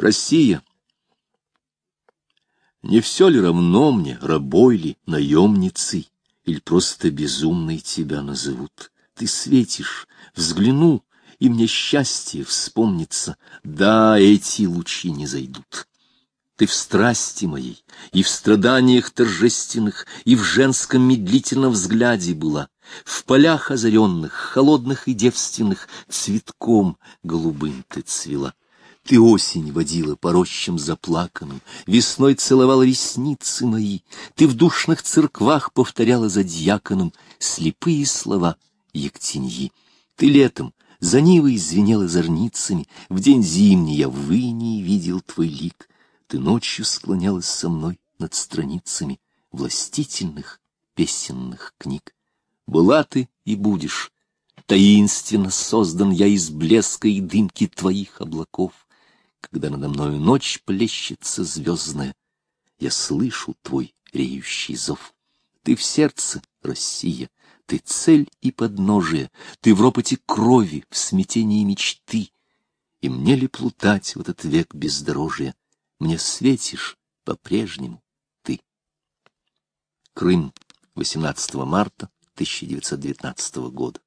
Россия. Не все ли равно мне, рабой ли, наемницей, или просто безумной тебя назовут? Ты светишь, взгляну, и мне счастье вспомнится. Да, эти лучи не зайдут. Ты в страсти моей, и в страданиях торжественных, и в женском медлительном взгляде была, в полях озаренных, холодных и девственных, цветком голубым ты цвела. Ты осень водила по рощам заплаканным, Весной целовала ресницы мои, Ты в душных церквах повторяла за дьяконом Слепые слова Ектеньи. Ты летом за Нивой звенела зорницами, В день зимний я в инии видел твой лик. Ты ночью склонялась со мной над страницами Властительных песенных книг. Была ты и будешь, таинственно создан я из блеска и дымки твоих облаков. Когда надо мною ночь плещется звездная, я слышу твой реющий зов. Ты в сердце, Россия, ты цель и подножие, ты в ропоте крови, в смятении мечты. И мне ли плутать в этот век бездорожия? Мне светишь по-прежнему ты. Крым, 18 марта 1919 года.